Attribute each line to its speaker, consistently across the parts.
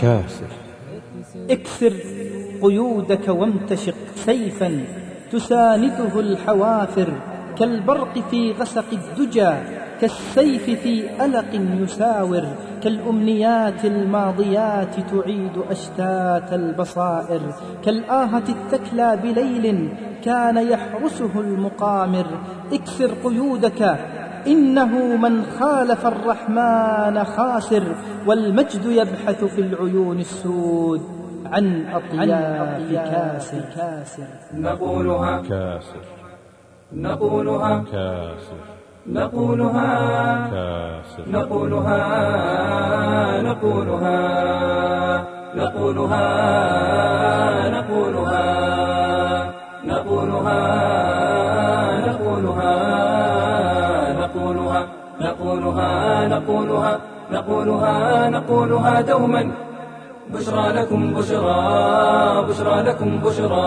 Speaker 1: كاسر
Speaker 2: اكسر قيودك وامتشق سيفا تسانده الحوافر كالبرق في غسق الدجى كالسيف في ألق يساور كالأمنيات الماضيات تعيد أشتات البصائر كالآهة التكلى بليل كان يحرسه المقامر. اكسر قيودك إنه من خالف الرحمن خاسر والمجد يبحث في العيون السود. عن أطياف كاسر. كاسر
Speaker 3: نقولها.
Speaker 1: كاسر.
Speaker 3: نقولها.
Speaker 1: كاسر.
Speaker 3: نقولها.
Speaker 1: كاسر.
Speaker 3: نقولها نقولها. نقولها. نقولها. نقولها. نقولها. نقولها نقولها نقولها دوما. بشرى لكم بشرى بشرى لكم بشرى.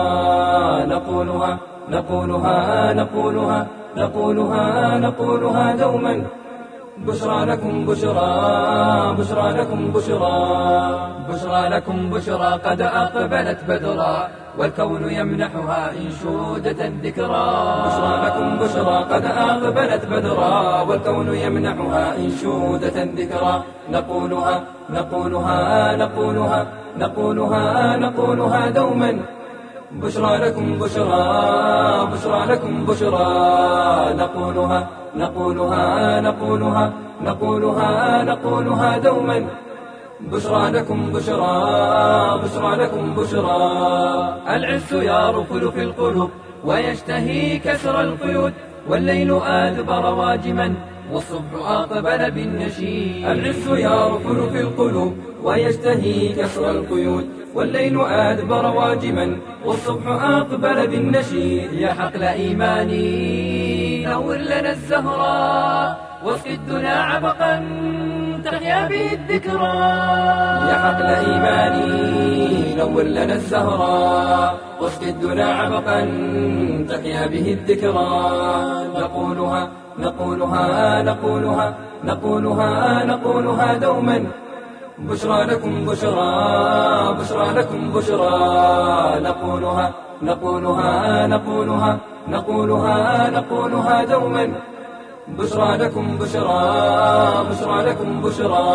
Speaker 3: نقولها نقولها نقولها نقولها نقولها دوما. بشرى لكم بشرى بشرى لكم بشرى. بشرى لكم بشرى قد أقبلت بدرا والكون يمنحها إنشودة ذكرى بشرى لكم بشرى قد أقبلت بدرا والكون يمنحها إنشودة ذكرى نقولها نقولها نقولها نقولها نقولها دوما. بشرى لكم بشرى بشرى لكم بشرى. نقولها نقولها نقولها نقولها نقولها دوما. بشرى لكم بشرى بشرى لكم بشرى. العز يرفل في القلوب ويشتهي كسر القيود والليل أدبر واجما والصبح أقبل بالنشيد. العز يرفل في القلوب ويشتهي كسر القيود. والليل أدبر واجما والصبح أقبل بالنشيد. يا حقل إيماني نور لنا الزهراء واسق الدنا عبقا. تحيا به الذكرى يا حقل إيماني نور لنا الزهراء واسق الدنا عبقا. تحيا به الذكرى. نقولها نقولها نقولها نقولها نقولها دوما. بشرى لكم بشرى بشرى لكم بشرى. نقولها نقولها نقولها نقولها نقولها دوما. بشرى لكم بشرى بشرى لكم بشرى.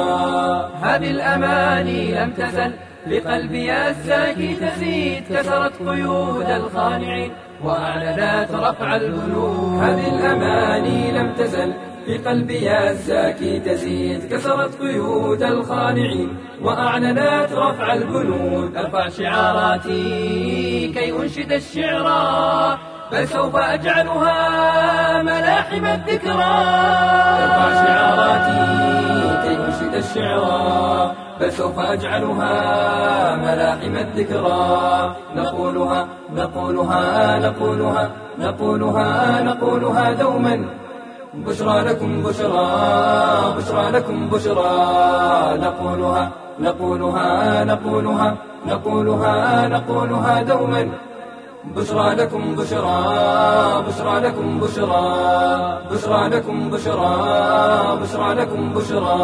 Speaker 3: هذه الأماني لم تزل لقلبي الزاكي تزيد. كسرت قيود الخانعين وأعلنت رفع البنود هذه الأماني لم تزل في قلبي الزاكي تزيد. كسرت قيود الخانعين وأعلنت رفع البنود. أرفع شعاراتي كي أنشد الشعر. بل سوف أجعلها ملاحم الذكرى. أرفع شعاراتي كي أنشد الشعر. بل سوف أجعلها ملاحم الذكرى. نقولها نقولها نقولها نقولها نقولها دوما. بشرى لكم بشرى بشرى لكم بشرى. نقولها نقولها نقولها نقولها نقولها دوما. بشرى لكم بشرى بشرى لكم بشرى بشرى لكم بشرى بشرى لكم بشرى.